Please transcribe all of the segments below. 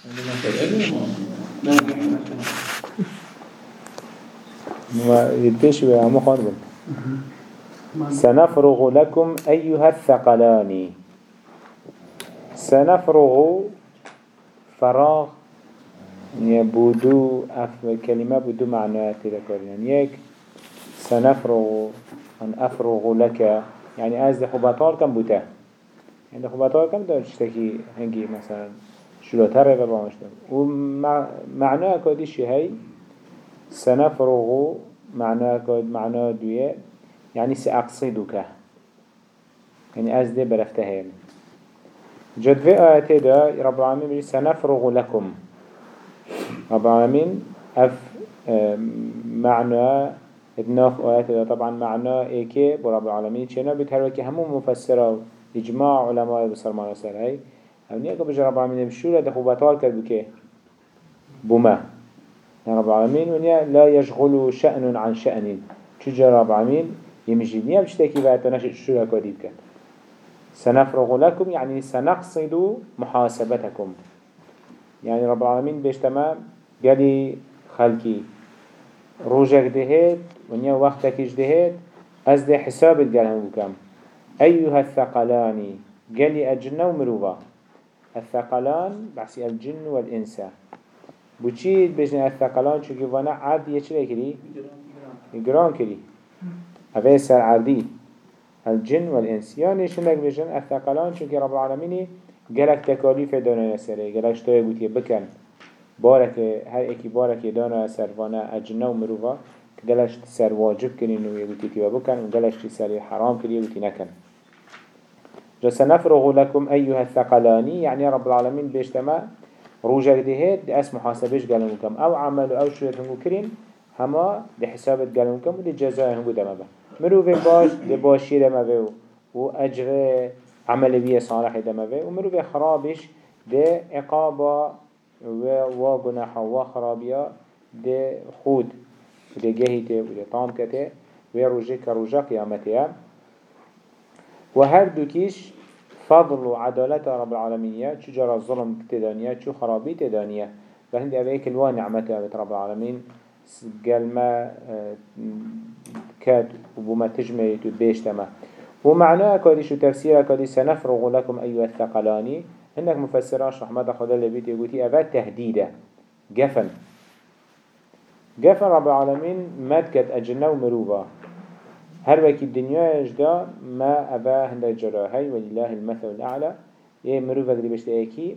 ما مخاطب سنفرغ لكم أيها الثقلان. سنفرغ فراغ يعني بودو أف كلمة بودو معنى يعني يك سنفرغ أن أفرغ لك. يعني أزد خبطال كم بوته يعني خبطال كم دار تشتكي هنجي مثلا؟ شلو ترى بالبامشتم ومعنى كوديش هي سنفرغ معنى كود معنى دوية يعني سأقصدك يعني أزد برفتهين جد في آيات دا رب العالمين سنفرغ لكم رب العالمين أف معنى اتناف آيات دا. طبعا معنى ايكي برب العالمين چنا بتهروكي همو مفسره إجماع علماء بسرمان سر هم نيكو بجي رب العالمين بشورة دخو بطال كد بكي؟ بما رب العالمين ونيا لا يشغل شأن عن شأن. چجا رب العالمين يمشي نيا بشتكي باتناش شورة كديد كد سنفرغ لكم يعني سنقصد محاسبتكم. يعني رب العالمين بيشتما قالي خلقي روجك دهيت ونيا وقتك اجدهيت از ده حساب القلهم بكم أيها الثقلان قالي أجنة ومروفا الثقلان بحسي الجن والإنس بوچيد بجن الثقلان چونكي وأنا عبد يچلي كري يقران كري أفيسر عبدي الجن والإنس يعني شنك بجن الثقلان چونكي رب العالمين قالك تكاليف دانا يسره قالك شتوية قوتي بكن بارك هر اكي بارك دانا سروانا أجنة ومروفا قالش سر واجب كنين ويقوتي تيوا بكن وقالش سر حرام كري ويقوتي نكن سنفرغ لكم أيها الثقلاني يعني رب العالمين بيشتما روجك دهيت دي اس محاسبش قالنكم أو عملوا أو شوية هنگو كرين هما دي حسابت قالنكم ودي جزاء هنگو دمبا مروف باش؟ دي باشي دمبا و أجر عمل بيه صالح دمبا ومروف خرابش؟ دي عقابا و گناحا و خرابيا دي خود دي جهته ودي طامكتة و روجة كروجه قيامته وهر دوكيش فضل وعدالة رب العالمين شو جرى الظلم تدانية شو خرابي تدانية فهند أبيك الوان نعمته أبيت رب العالمين قال ما آه، كاد وبما تجمعي تبيشتما ومعناه كادي شو تفسير كادي سنفرغ لكم أيها الثقلاني إنك مفسراش رحمة خدا لبيت يقولي أبا تهديدة جفن جفن رب العالمين مدكت أجنة ومروبة هر وكي الدنيا اجدا ما أبا هند جراهي ولله المثل الأعلى. إيه مروفك دي بشت ايكي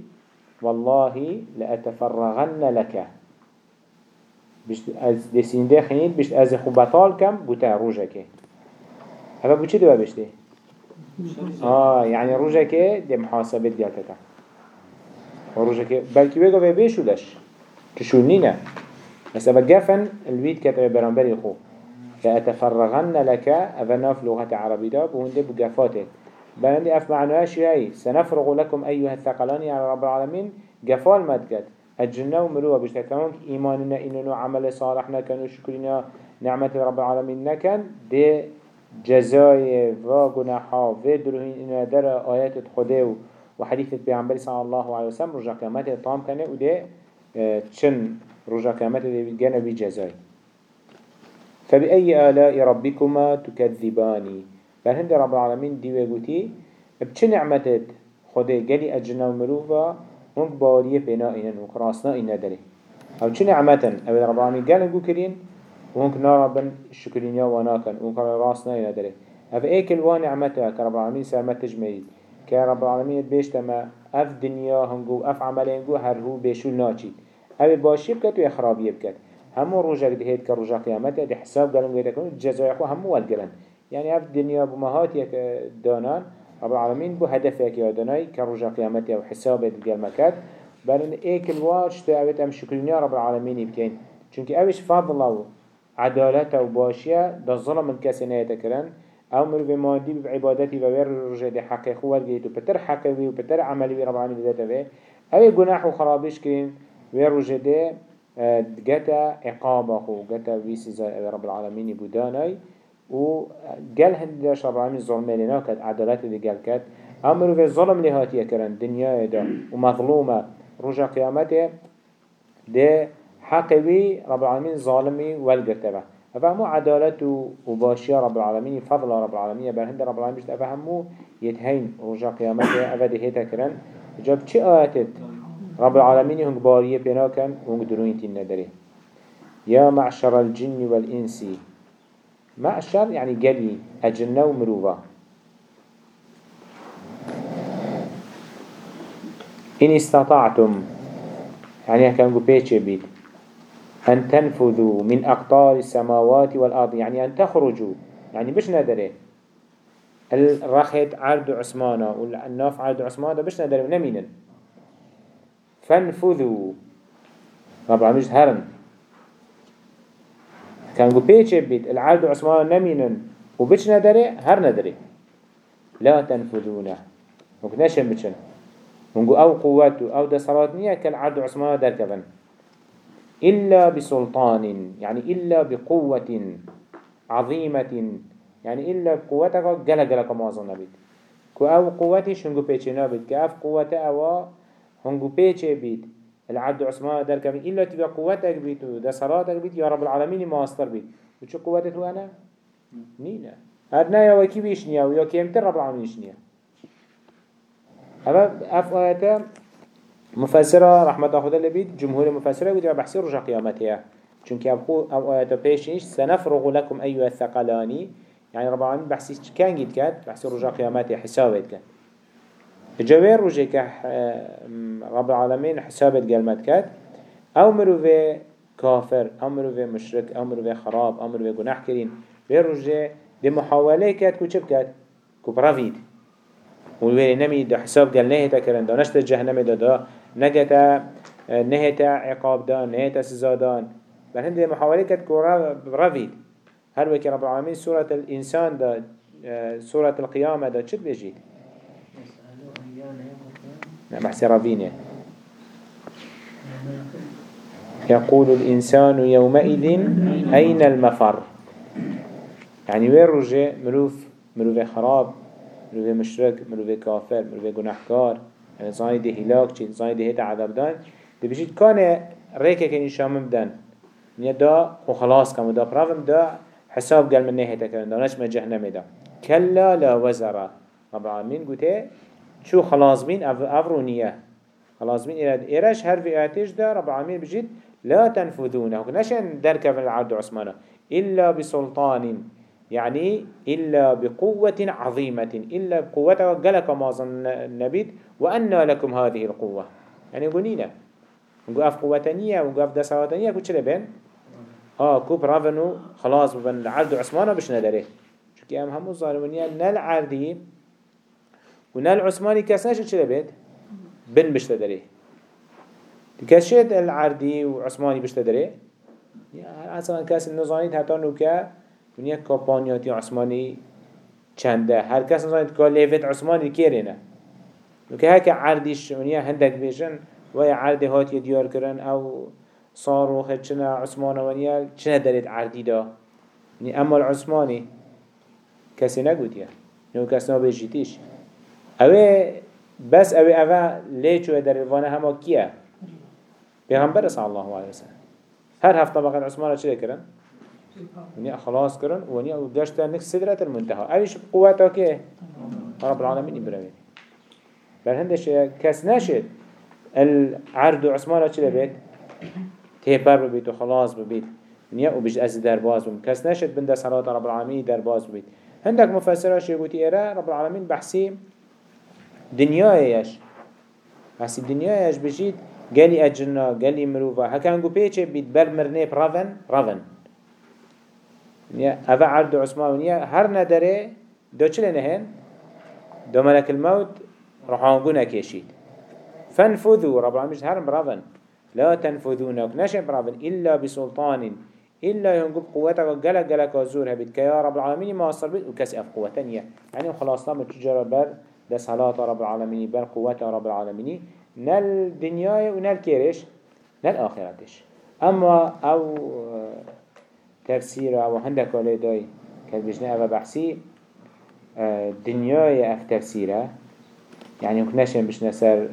والله لأتفرغن لك بشت از دي سينده خينيد بشت از خبطال كم بوتا روجك هذا بوچه دوا بشته آه يعني روجك دي محاسبة ديالتك وروجك بلكي بيقو بيشو لش كشونينا بس أبا جافن الويد كتب برانبري خو. فأتفرغن لك أفناف لغة عربية دا بهند بقفاته بلندي أف معناها شيء سنفرغ لكم أيها الثقلان على رب العالمين قفال مدكت الجنة ومروه بشتكمون إيماننا إننا عمل صالحنا كانوا شكرنا نعمة رب العالمين نكن. دي جزاي و گناحا و إننا در آيات خده وحديث بيعنبري صلى الله عليه وسلم رجع قيامته طام كنه ودي چن رجع قيامته دي جنة بجزاي فبأي آلاء ربكما تكذباني فهند رب العالمين ديوه قوتي بچه نعمتت خده قلي أجنا ومروفا هنك باوريه بنا إنن وكراسنا إنا داري أو چه نعمتن؟ أبدا رب العالمين قلن قو كرين وهنك ناربن الشكرين يا وناكن وهنك راسنا إنا داري أف الوان نعمتها كرب العالمين سامت تجمعيد كرب العالمين بيشتما أف دنيا هنقو أف عملين قو هر هو بيشول ناچي أبي باشي بكت ويخرابي بكت همو روجك دهيت كروجا قيامته دي حساب قالوا غير يكون جزاء خو همو والقرن يعني اف دنيا بمهات يك دانان رب العالمين بو هدفك يا دناي كروجا قيامته وحساب القيامكات بلن ايك الواش تاوت ام شكرين رب العالمين يبكين چونك اوش فضل و عدالته و باشيه دا ظلم الكسنه يتكرن أو مروف مادي بعبادتي وغير رجع دي حقي خوال جيتو بتر حقي و بتر عملي رب العالمين ذاته به اوه گناح و خرابش جتا عقابه جتا ويسي رب العالمين بوداناي و قال هند داش رب العالمين ظلم لنا كد عدالات دي قال كد امرو في الظلم لهاتي كرن دنيا دا ومظلومة رجا قيامته ده حقوي رب العالمين ظالمي والقرتبة. أفهمو عدالة وباشية رب العالمين فضل رب العالمين برهند رب العالمين بشت أفهمو. يتهين رجا قيامته أفده هيتا كرن جاب چه آياتت؟ رب العالمين هنگ باريه بنا كان هنگ دروين تين ندري يا معشر الجن والإنس. معشر يعني قلي أجنة ومروفة إن استطعتم. يعني كان بيتش بيت أن تنفذوا من أقطار السماوات والأرض. يعني أن تخرجوا يعني بش ندري الرخت عرض عثمانة والناف عرض عثمانة بش ندري نمينا فانفذوا. رب العالمين هرن كان قو بيتش بيت العرض عثمانة نمينا وبش ندري هر ندري. لا تنفذونه وكناشن بشن ونقول أو قوته أو دسرات نية كالعرض عثمان در كفن إلا بسلطان يعني إلا بقوة عظيمة. يعني إلا بقوتك جل جل كما أظن بيت. كو أو قوتي شنقو بيتش نابت كأف قوته أو هنقو بيتش بيت العبد عثمان در كفن إلا تبقى قوتك بيت ودسراتك بيت يا رب العالمين ما أصدر بيت وشو قوته أنا؟ نينا هرنا يا وكي بيشنيا ويا كيمتر رب العالمين يشنيا هذا أف آياته مفسره رحمة الله خدا لبيت جمهور مفسره ودي بحثي رجع قيامتها چونك أبخو أو آياته بيشنش سنفرغ لكم أيها الثقلاني يعني رب العالمين بحثي كان جيت كات بحثي رجع قيامتها حسابت جوير رجع ك رب العالمين حسابت قلمت كات. أو مروفي كافر أو مروفي مشرك أو مروفي خراب أو مروفي جناح كرين. بيرجع دي محاولة كات كو چب كات كو برافيد. وويلي نمي دا حساب قال نهتا كرن. دا نشت جهنم دا دا نجتا نهتا عقاب دا نهتا سزادان بل هنده محاولة كت كورا برافيد. هل وكي رب العالمين سورة الإنسان دا سورة القيامة دا چد بجيد نعم بحث رافيني يقول الإنسان يومئذ أين المفر؟ يعني وين رجع؟ مروف مروف خراب مروفه مشرك مروفه كافر مروفه گناهكار يعني زاني دي هلاك دي هيدا عذاب دان. دي بجيت كان ريكا كان شام بدن نيا دا وخلاص كم دا برافم دا حساب قال من نهيتا كان دا نشم جهنم دا. كلا لا وزرا رب العالمين. قلت شو خلاص بين أفرونية خلاص بين إيراش هر في آتش دا رب العالمين بجيت لا تنفذونه. نشان دركة في العبد عثمانه. إلا بسلطان يعني إلا بقوة عظيمة إلا بقوة قالك ما ظن النبي وأن لكم هذه القوة. يعني قلنا نقول أف قوتانية ونقول أف دسواتانية كو چلي بين آه كو برافنو خلاص ببن. العرض عثمانه بش نداره شو كي أم همو الظالمانية نال ونال عثماني كسناش چلي بين بن بش نداره كشيت العرضي وعثماني بش نداره يعني أصلا كاس النظاني حتى نوكا ونیا کپانیاتی عثمانی چنده هر کس نزاید که لیفت عثمانی کیرینه وكه هكا عرديش ونيا هندك بيجن ويا عرض هات يديار كرن أو صاروا خدشنا عثمان ونيا شنا دارت عردي دا؟ أما العثماني كسي نقود يا نو كس نو بيجيتيش أوه بس أوه ليه شو در الوانا هما كيا بيغمبر صلى الله عليه وسلم هر هفته بقى عثمان شو كرن ونيا خلاص كرن ونيا وجشت نك سدرة المنتهى أيش قوته كه رب العالمين إبراهيم بل هندش كاس نشد. العرض عثمان چه بيت تهبر ببيت وخلاص ببيت ونيا وبيج أز درباز بم. كاس نشد بند صلاة رب العالمين درباز ببيت هندك مفسره شيء إيرا رب العالمين بحسي بحسي دنيا إيش بجيت قالي أجنا قالي مروفا. نقول بيتش بيت بر برافن رافن نیا اوه عرض عثمان. نیا هر نداره دو چله نهن؟ دو ملك الموت رحانگو نکشید. فانفذوا رب العالمين هر برافن لا تنفذونك نشن برافن إلا بسلطان. إلا ينقب قوتك قلق قلق وزور هبت كيا رب العالمين ما أصر بيت وكسي أف قوة تانية يعني خلاص نام تجارة بر ده صلاة رب العالمين بر قوة رب العالمين. نال دنيا ونال كيرش نال آخرتش. أما أو تفسير أو هندك علي داي كالبجنا أو بحثي آه، دنياي أف تفسيره. يعني نشن بشنا سر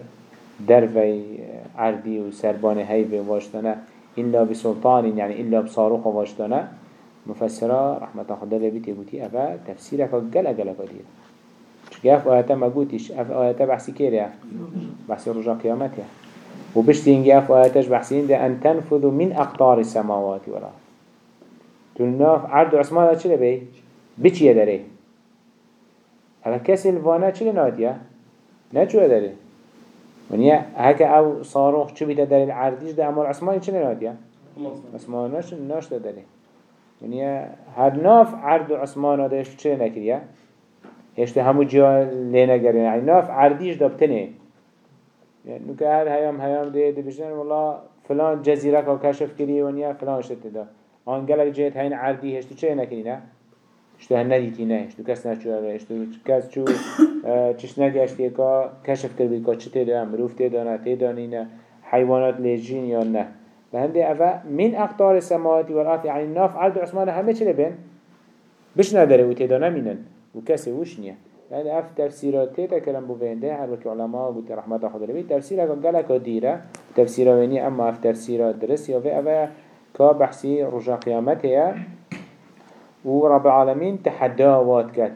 درفي عردي وسربان هيبه واشتنا إلا بسلطان يعني إلا بصاروخ واشتنا مفسرة رحمة خدا لبيت يقولي أفا تفسيرك قلق قلق قدير. شكاف آياتا ما قلتش أف آياتا بحسي كيريا بحسي رجاء قيامتها وبشتين أف آياتاش بحسين ده أن تنفذوا من أقطار السماوات والأرض تلناف عرض عثمان چه بي بچي يدري هذا كسي الفانا چه ناتيا نچو يدري ونیا هکه أو صاروخ چو بیتا در العردیش ده امال عثمانی چه ناتیا؟ عثمان ناش ناش ده داره ونیا هر ناف عرض عثمان داشت چه نکریه؟ هشت همو جا لینا گرین یعنی ناف عردیش ده بتنه يعني نو هر هیام هیام ده ده بجنن والله فلان جزیره که کشف کری ونیا فلان شد ده آن گلک جهت هین عردی هشت چه نکری نه؟ اشتو هن ندیتی نه اشتو کس نشوه اشتو کس چو چش نگشتی که کشف کرد که چه تیده مروف تیده نه تیده نه حیوانات لیجین یا نه لهنده اوه من اقطار السماوات والارض يعني ناف عرض عثمان همه چه لبن بش نداره و تیده نمینن و کسی وش نیه لهنده أف تفسیرات تیده کلم بو بینده هر وکی علماء رحمت خود لبید تفسیر اگه گلک دیره تفسیر وینی أما أف تفسیرات درست یا اوه که بحثی رجا قیامته ورب العالمين تحداوات كت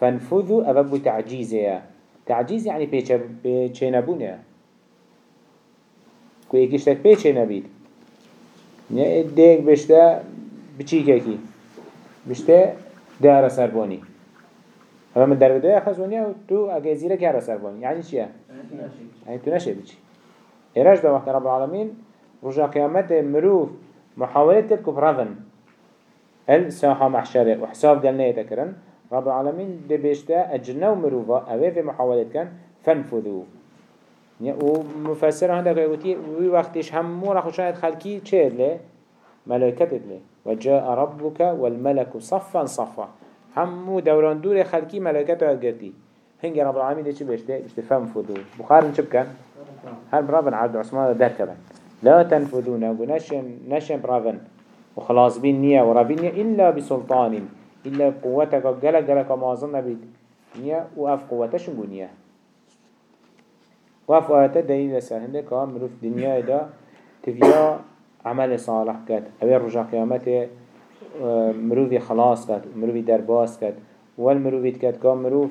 فانفذوا أبب تعجيزيا تعجيز يعني بيچه نبونه كو يكيشتك بيچه نبيد يعني ديك بشتا بچي كي بشتا دار سرباني هذا من درب ده خزونيا و تو اگه زيرك هر سرباني يعني چيه؟ يعني تو نشه بچي. إراج ده وقت رب العالمين رجا قيامت مروف محاولة تلك برافن. الساحة محشرة وحساب قلنا يتكرن رب العالمين دي بيشتا أجنة ومروفا أوي في محاولة كان فانفذوا ومفسر هنده قيقوتي وي وقتش همو رخو شاهد خلقي چه له؟ ملائكة له. وجاء ربك والملك صفا صفا. همو دوران دور خلقي ملائكة قرتي هنگي رب العالمين دي چه بيشتا بيشتا فانفذوا بخار نشب كان هل برافن عبد عثمان در كبن لا تنفذون ونشن نشن برافن وخلاص بين نية ورابين نية إلا بسلطان إلا قوتك قلق قلق مازن نبيد نية وأف قوتش نية وأف آيات دليل سهنده كام مروف دنيا دا تفيا عمل صالح كت أبي رجع قيامته آه، مروفي خلاص كت مروفي درباس كت والمروفي كت كام مروف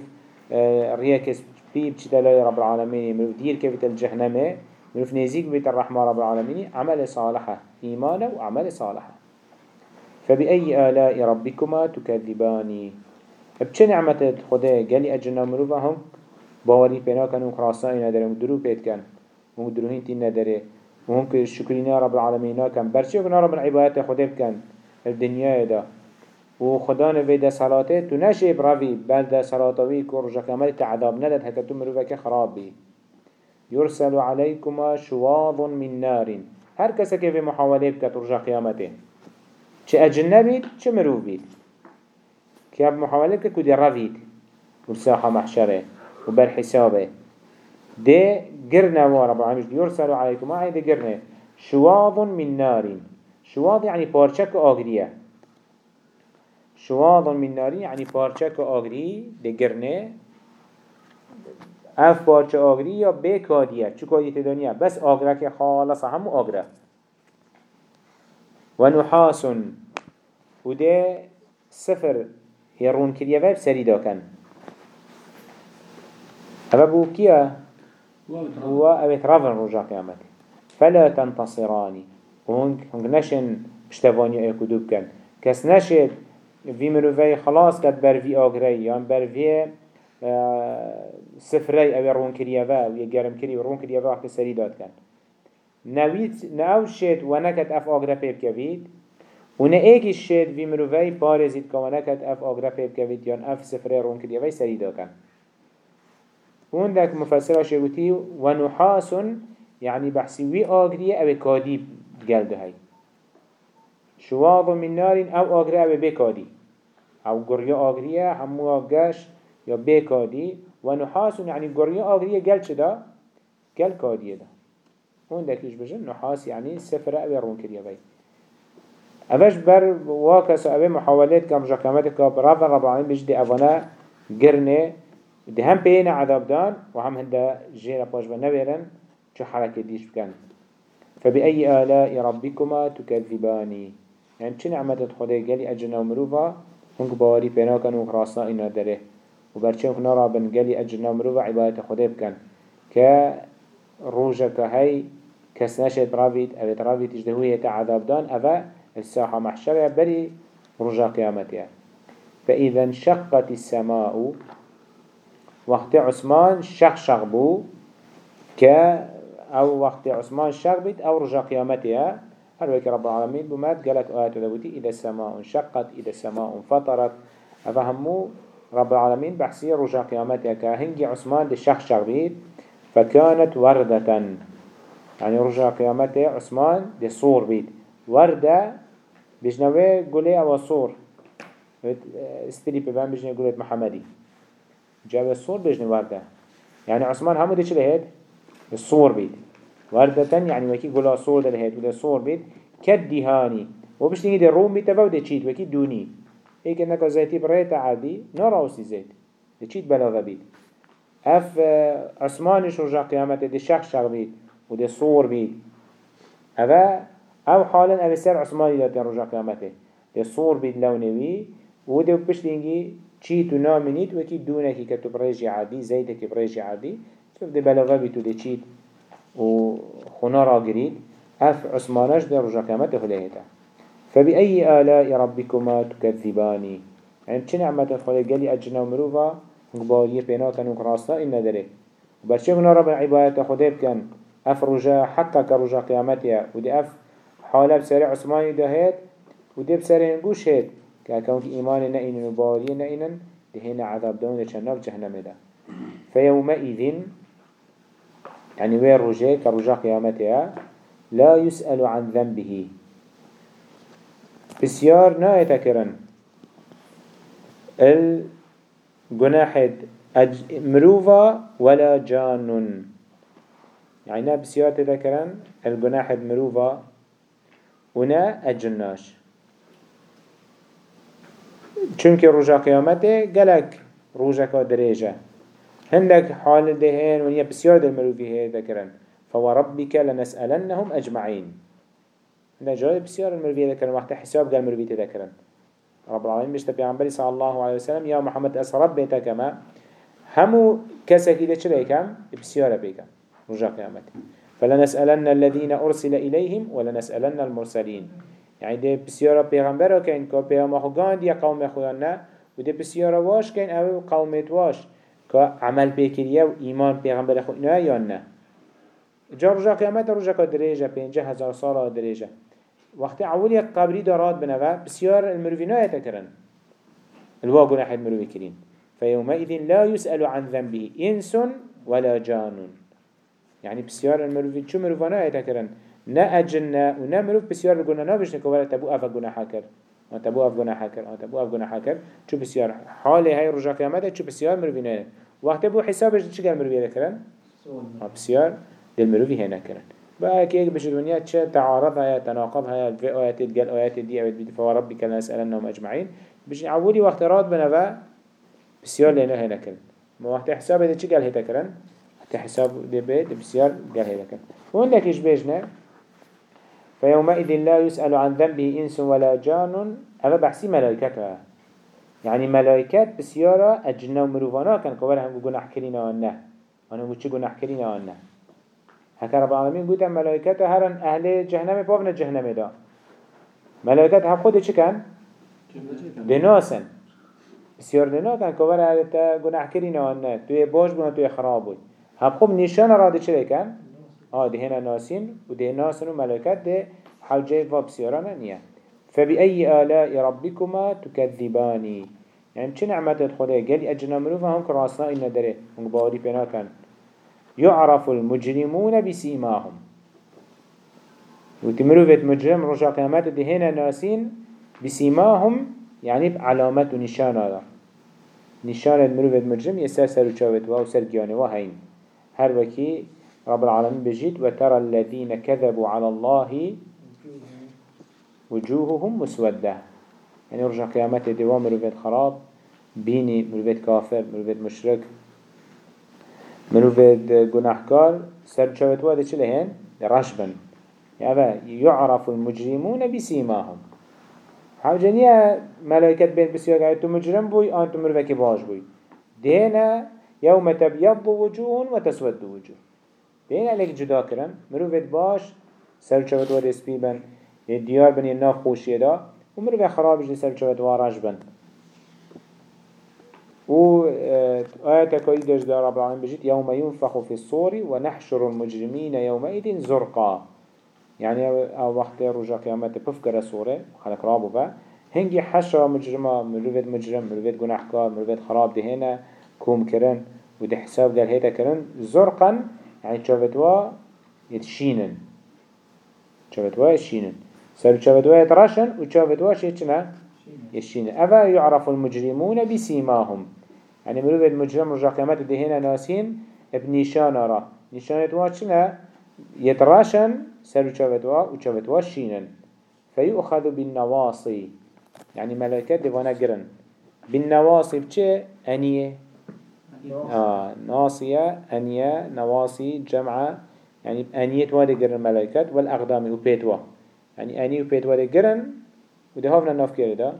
ريكس بيب چتلاي رب العالمين مروف دير كيفت الجهنمه مروف نزيك بيت الرحمة رب العالمين عمل صالحة إيمانه وعمل صالحة فبأي آلاء ربكما تكذباني بچه نعمت خدا قالي أجنا مروفا هم باوري بنا كانوا خلاصين نداره مدرو بيت كان ومدروهين تين نداره وهم كشكرين رب العالمين كان برشي وكنا رب العبادات خدا بكان الدنيا دا. وخدا نفيد صلاته تنشي برافي بعد صلاتوي كورجا كمال تعذاب ندد هكتو مروفا كخراب بي يرسل عليكما شواظ من نار. هر كسا كيف محاولة بكت رجا قيامته چه اجنه بید چه مروف بید. که اب محاوله که کدی روید. و ساحه محشره و بر حسابه. ده گرنه و رب العالمين يرسل عليكم آه ده گرنه. شواظ من نار. شواظ يعني پارچک آگریه. شواظ من نار يعني پارچک آگری ده گرنه اف پارچه آگری یا به کادیه چو کادی تدانیه؟ بس آگره که خالص همو آگره. ونحاس وده سفر يرون كريا واب سريدا كان هذا بو كيا هو أبيت رافن رجع قيامت فلا تنتصراني وهنك هنك نشن بشتفاني اي كدوب كان كس نشد في مروفي خلاص كد بر في آگري يعني بر في سفري أبي رون كريا واب يجرم كريا ورون كريا واب وقت سريدات كان نوید نو شد و نکت اف آگره پیب کوید. و نه ایکی شد وی مروفی پارزید که و نکت اف آگره پیب کوید یا اف سفره رون کردیه وی سری داکن اون دک مفسر شگوتی و نحاسون يعني بحثي وي آگریه أو کادی گلده هی شواظ من نار أو آگره أو أو گریا آگریه همو آگش یا بکادی و نحاسون يعني گریا آگریه گل چه دا؟ گل کادیه دا. هون دكيش بجن نحاس يعني سفر أبي رون كريا بي أفش بر واكس أبي محاولات كم جاكامات كاب رب العالمين بجدي أفنا قرنه ده هم بينا عذاب دان وهم هنده جيرا باش بنبيرن چه حركة ديش بكن فبأي آلاء ربكما تكذباني يعني چه نعمت خدا قالي أجنا ومروفا هنك باري بناكن وخراسنا إنا داره وبرچه هنك نرى بن قالي أجنا ومروفا عبادة خدا بكن ك روجا كهي كسنشت رابيت أبيت رابيت اجدهوية عذاب دان أبا الساحة محشرة بري رجا قيامتها فإذا انشقت السماء وقت عثمان شق شغبو ك أو وقت عثمان شغبت أو رجا قيامتها. هل وكي رب العالمين بمات قالت آيات ذبوتي إذا السماء انشقت إذا السماء انفطرت. أفهمو رب العالمين بحسي رجا قيامتها كهنجي عثمان دي شق شغبت فكانت وردة. يعني رجع قيامته عثمان دي صور بيت. وردة بجنوه قولي أو صور. استري ببان بجنوه قولي محمدي. جاوه صور بجنوه وردة. يعني عثمان همو دي چه لهيد؟ الصور بيت. وردة يعني وكي قولا صور ده لهيد وده صور بيت كالدهاني وبشتيني دي روم بيت تفاو دي چيت وكي دوني. هيك انك زيتي بريت عادي نراوسي زيت. دي چيت بلاغة بيت. اف عثمانش رجع قيامته دي شخص شغ بيت ودي صور بيت. أفا أو حالا أو سر عثماني داتين رجع قيامته. دي صور بيت لونوي ودي بش دينجي چي تو نامنيت وكي دونكي كتو بريجي عادي زيتكي بريجي عادي. شوف دي بلغة بيتو دي چيت. و خنا را قريد اف عثمانش دي رجع قيامته خليهتا فبأي آلاء ربكما تكذباني يعني چه نعمة خليه قالي أجنا ومروفا مقبالية بينا كانوا كراستا إن ندري وبرشي من رب عبادة خديب كان اف رجا حقا كرجا قيامتها ودي اف حالة بسرع عثماني دهيت ودي بسرع نقوش هيت كأكون إيمان نئن وبالية نئن دهنا عذاب دون لشناب جهنم ده. فيومئذ يعني وين رجاء كرجا قيامتها لا يسأل عن ذنبه. بسيار نايتكرن الجناح مروفا ولا جانن يعني نا بسيار تذكرن. الجناح المروفا ونا الجناش. چونك رجا قيامته قلق رجا كادريجة هندك حال دهين ونيا بسيار در مروفي هي ذكرن فوربك لنسألنهم أجمعين. هندك جاي بسيار المروفي ذكرن وقت حساب قال مروفي تذكرن رب العالمين بيشتا بيعنبري صلى الله عليه وسلم يا محمد أسرب بيتك ما. همو كسك إذا چليكم بسيارة بيكم رجع قيامته فلنسألن الذين أرسل إليهم ولنسألن المرسلين. يعني ده بسيارة پیغمبر كين كا پیغمبر خو دي قوم خودنا وده بسيارة واش كين أو قومت واش. كا عمل بكريا و إيمان پیغمبر خودنا یا نه؟ جا رجع قيامت رجع درجة پنجه هزار سال درجة. وقت عولي قبري دارات بنوا بسيار المروفينا يتكرن الواقع نحن مروفي كرين فيومئذ لا يسأل عن ذنبه إنس ولا جان. يعني بسيار المروفي شو مروفانا يتكرن نا أجنة ونا مروف بسيار الجنة نا بيش نكولا تبو أفا جنة حكر أو تبو أف جنة حكر أو تبو أف جنة حكر شو بسيار حالي هاي رجع قيامته شو بسيار مروفينا وقت بو حسابش شو قال مروفي يتكرن بسيار دل مروفي هنا كرن بقى كيك بش الدنيا تشا تعارض هيا تناقض هيا في آيات تقال آيات دي أو بيت فوربك لنسألنهم أجمعين بش عودي وقت راد بنفا بسيار لنا هنا كرن ما وقت حسابه دي شو قال هيدا كرن تحساب دي بيت بسيار قال هيدا كان وين لك إيش بيجنا فيومئذ لا يسأل عن ذنبه إنس ولا جان هذا بحسي ملائكتها يعني ملائكات بسيارة أجنا ومروفانا كان كبار هم جناح كرينا وانه أنا قلت جناح كرينا وانه هكذا رب العالمين قلت ملائكته هرن أهل جهنم بابنا جهنم دا. ملائكات هم خود كان؟ دناسن بسيار دنا كان كبار هل جناح كرينا وانه توی باش بنا توی خراب بود. هم خوب نشان را ده چه کن؟ آه ده هنا ناسين و ده ناسن و ملائكت ده حوجه و بسیاران نیه. فبأي آلاء ربكما تكذباني يعني چه نعمت خدا قال أجنا مروفا هم كراسنا إنا داره هم باوري بنا كان يعرف المجرمون بسيماهم وتمروفت مجرم رجع قيامات هنا ناسين بسيماهم يعني بعلامات ونشان هذا نشان المروفت مجرم يسار سر واو سر جياني وهين هر وكي رب العالمين بجيت وترى الذين كذبوا على الله وجوههم مسودة. يعني رجع قيامته دوام مروفيت خراب بيني مروفيت كافر مروفيت مشرك مروفيد گناهكار سر شوت واده چه؟ رشبن. يعني يعرف المجرمون بسيماهم. حوجنية ملائكة بين بسيار قاعد تو مجرم بوي آن تو مروفك باش بوي. دينا يوم تبيض وجوه وتسود وجوه. دينا لك جدا كرن مروفيد باش سر شوت واده سبيبن ديار بن الناف خوشيه دا ومروفي خرابش دي سر شوت وارش بن و آه، آيات كويدش دار رب العالمين بجيت يوم ينفخ في الصور ونحشر المجرمين يومئذ زرقا. يعني أو وقت رجا قيامت بفكر صورة خلق رابو با هنگي حشر مجرمة مروفت مجرم مروفت گناحكار مروفت خراب دهنا كوم كرن وده حساب قال هيدا كرن زرقا يعني شافتوا يتشينن شافتوا يتشينن سر شافتوا يتراشن وشافتوا شيتشنا يشين. أفا يعرف المجرمون بسيماهم. يعني مروف المجرم رجع قيامت دهنا ناسين بنشان را. نشانت واشنا يتراشن سر شافتوا وشافتوا شينن. فيؤخذ بالنواصي. يعني ملائكة دوانا قرن. بالنواصي بچه أنية. آه ناصية أنية نواصي جمعة. يعني أنية وادي قرن ملائكة والأقدام وبيتوا يعني أنية وبيتوا دي قرن وده هافنا ناف كيري ده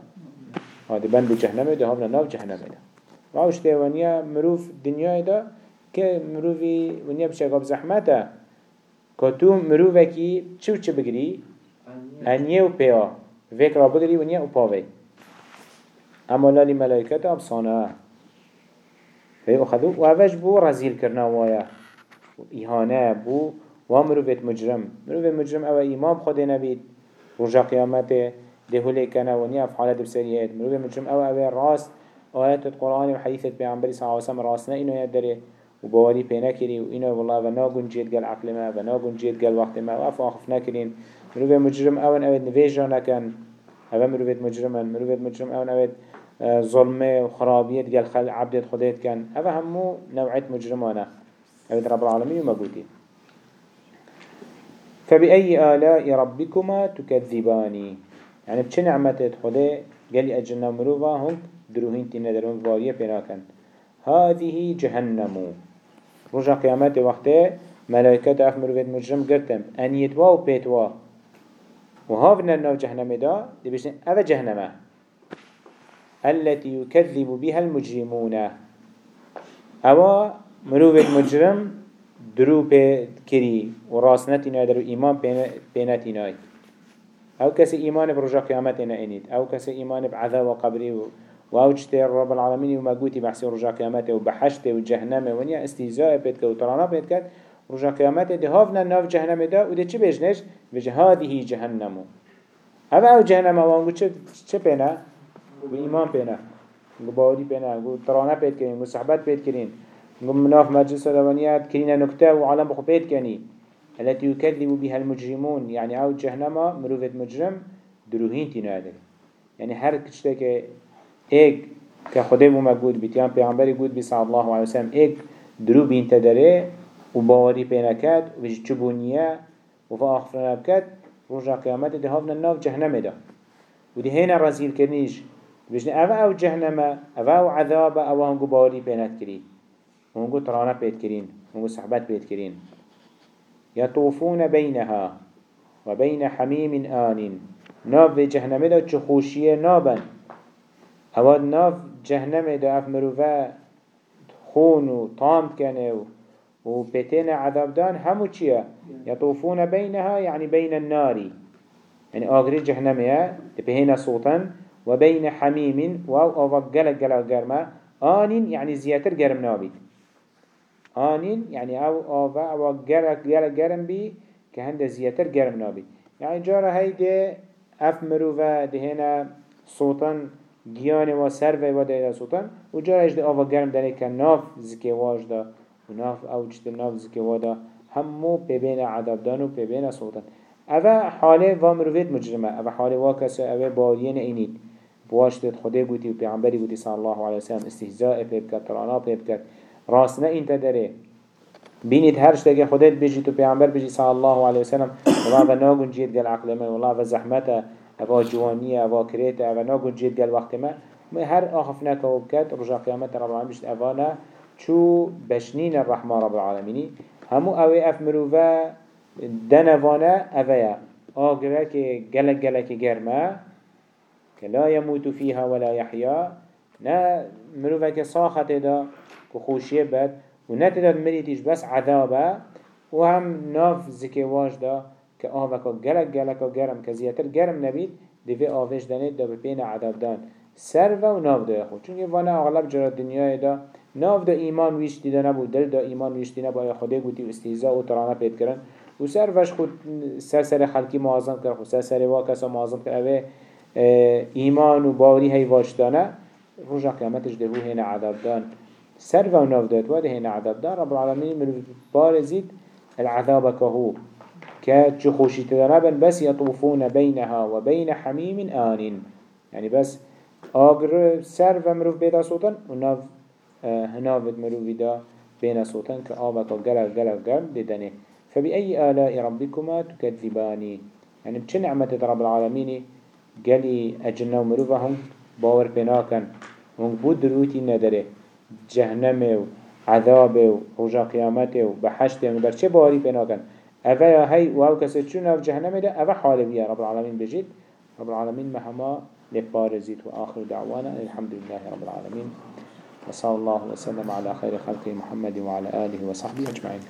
هذا بند جهنم ده هافنا ناف جهنم ده وعوش ده ونيا مروف دنيا ده ونیا بشه قاب زحمته که تو مروفه کی چو چه بگری؟ انیه و پیا. فکر را بگری ونیا و پاوی. اما لالی ملائکت ابصانه فهي أخذوا وهذا بو رزيل كرنا وايا إهانة بو ومروفت مجرم. مروفت مجرم أو إمام خود نبيد رجا قيامته دهولي كان ونيا في حالة بسريات مروفت مجرم أو أو راست آيات القرآن وحديثة بيعنبري صلى الله عليه وسلم راسنا إنه يدري وبواري بينا كري وإنه والله وناقن جيد قال عقل ما وناقن جيد قال وقت ما وأفا أخفنا كرين مروفت مجرم أو أو نفيجانا كان أو مروفت مجرما مروفت مجرم أو أو ظلمه وخرابيت قال خل عبدت خديت كان هذا همو نوعية مجرمانه أبد رب العالمين ومبودين فبأي آلاء ربكما تكذباني يعني بچه نعمتت خده قال أجلنا مروفا هم دروهين تينا درون فارية بناكن هذه جهنم. رجع قيامات وقته ملائكة أخ مروفت مجرم قرتم أن يتوا و بيتوا وهافنا النو جهنم دا؟ دي بيشن أفا جهنمه. التي يكذب بها المجرمون. أوا مروف المجرم درو بي كري وراسنتنا درو إيمان بيناتنا أو كسي إيمان برجع قيامتنا إنيت أو كسي إيمان بعذاب وقبري و جتير رب العالمين وما قوتي بحسي رجع قيامته وبحشته وجهنمه ونيا استهزاء بيتك وطرانا بيتك رجع قيامته ده هافنا ناف جهنم ده وده چه بيجنش؟ بيجه هذه جهنم هذا أو جهنم وانگو چه, چه؟ و. ایمان پینا گو باوری پینا گو ترانه پید کنین گو صحبت پید کنین گو مناف مجلس دوانیات کرین نکته و عالم بخو پید کنی التي يكذب بها المجرمون يعني أو جهنم مروفة مجرم دروهين تنادر يعني هر كشتك ايك كخده بو مقود بيتيان پیغمبر قود بي صلى الله عليه وسلم ايك درو بين تدره و باوري بينكات و بيش چبونيه و فاخفرنا بكات رجع قيامت ده هفنا الناف جهنم ده. و ده هنا رزيل كرنيش بجن اوه أو جهنم اوه أو عذاب اوه هنگو باوری بینت کری. هنگو ترانه بید کرین هنگو صحبت بید کرین يطوفون بينها وبين حميم آن. ناف جهنم دا چخوشيه نابن. اواد ناف جهنم دا اف مروفا خون و طامت کنه و بيتين عذاب دان همو چيه يطوفون بينها يعني بين النار. يعني آغري جهنمية تبهينا صوتا وبين حميم واو أو جلق جلق جرما آنين يعني زياتر جرم نابيد آنين يعني أو أو أو جلق جلق جرم بي كهند زياتر جرم نابيد يعني جارة هيدا اف مروفا دهنا صوتا گیان و سر و دیده سوتن و جارش ده آوا گرم داره که ناف زکی واج دا و ناف اوچ ده ناف زکی وادا همو ببین عذاب دان و ببین سوتن اوه حاله و مروفیت مجرمه اوه حاله و کسی اوه بارین اینید بواشتت خده بودی و پیغمبری بودی صلی الله علیه وسلم استهزاء پیب کرد ترانا پیب کرد. راست نه این تدره بینید هر شتاگه خودت بجی تو پیغمبر بجی صلی الله علیه وسلم والله و ناگون جید گل عقل من والله و زحمت اوا جوانی اوا کریت اوا ناگون جید گل وقت ما ما هر آخف نکو بکد رجا قیامت رب العالمین بجید اوانا شو بشنين الرحمة رب العالمين همو اوي اف مروفا دنوانا اويا آقرا كي جلق جلق جرما كلا يموت فيها ولا يحيا نا مروفا كي صاخت دا. كخوشيه بد ونتداد مريتيش بس عذابا وهم ناف زكي واش دا كآوكا جلق جلق جرم كزياتر جرم نبيد دوی آوش دانید دا بپین عذاب دان. سر و ناف دا خود. چونکه وأنا اغلب جرا دنیای دا ناف دا ایمان ویشتی دا نبود دل دا ایمان ویشتی نبود. آیا خوده گوتی استیزا و ترانه پید کرن؟ و سر وش خود سر سر خلکی معظم کرد خود سر سر واکسا معظم کرد. اوه آه، ایمان و باوری هی واشتانه رجع قیامتش ده هنا عذاب دان. سر و ناف داد و ده هنا عذاب. دان رب العالمین من بارزید العذاب كهو. كاتش خوشي تدرابن بس يطوفون بينها وبين حميم آن. يعني بس آقر سر و مروف بيدا صوتا. وناف آه، هنافد مروف بيدا بين صوتا. كآبك قلق قلق قلق بدنه. فبأي آلاء ربكما تكذباني يعني بچه نعمة رب العالمين؟ قالي أجنة ومروفهم باور بناكن. هم بود دروتي نداره جهنم عذاب ورجا قيامته وبحشته وبرچه باري بناكن أفا هاي وهو كسر چون أف جهنم ده أفا حالبية رب العالمين بجد رب العالمين مهما لبارزيت وآخر دعوانا الحمد لله رب العالمين وصلى الله وسلم على خير خلقه محمد وعلى آله وصحبه أجمعين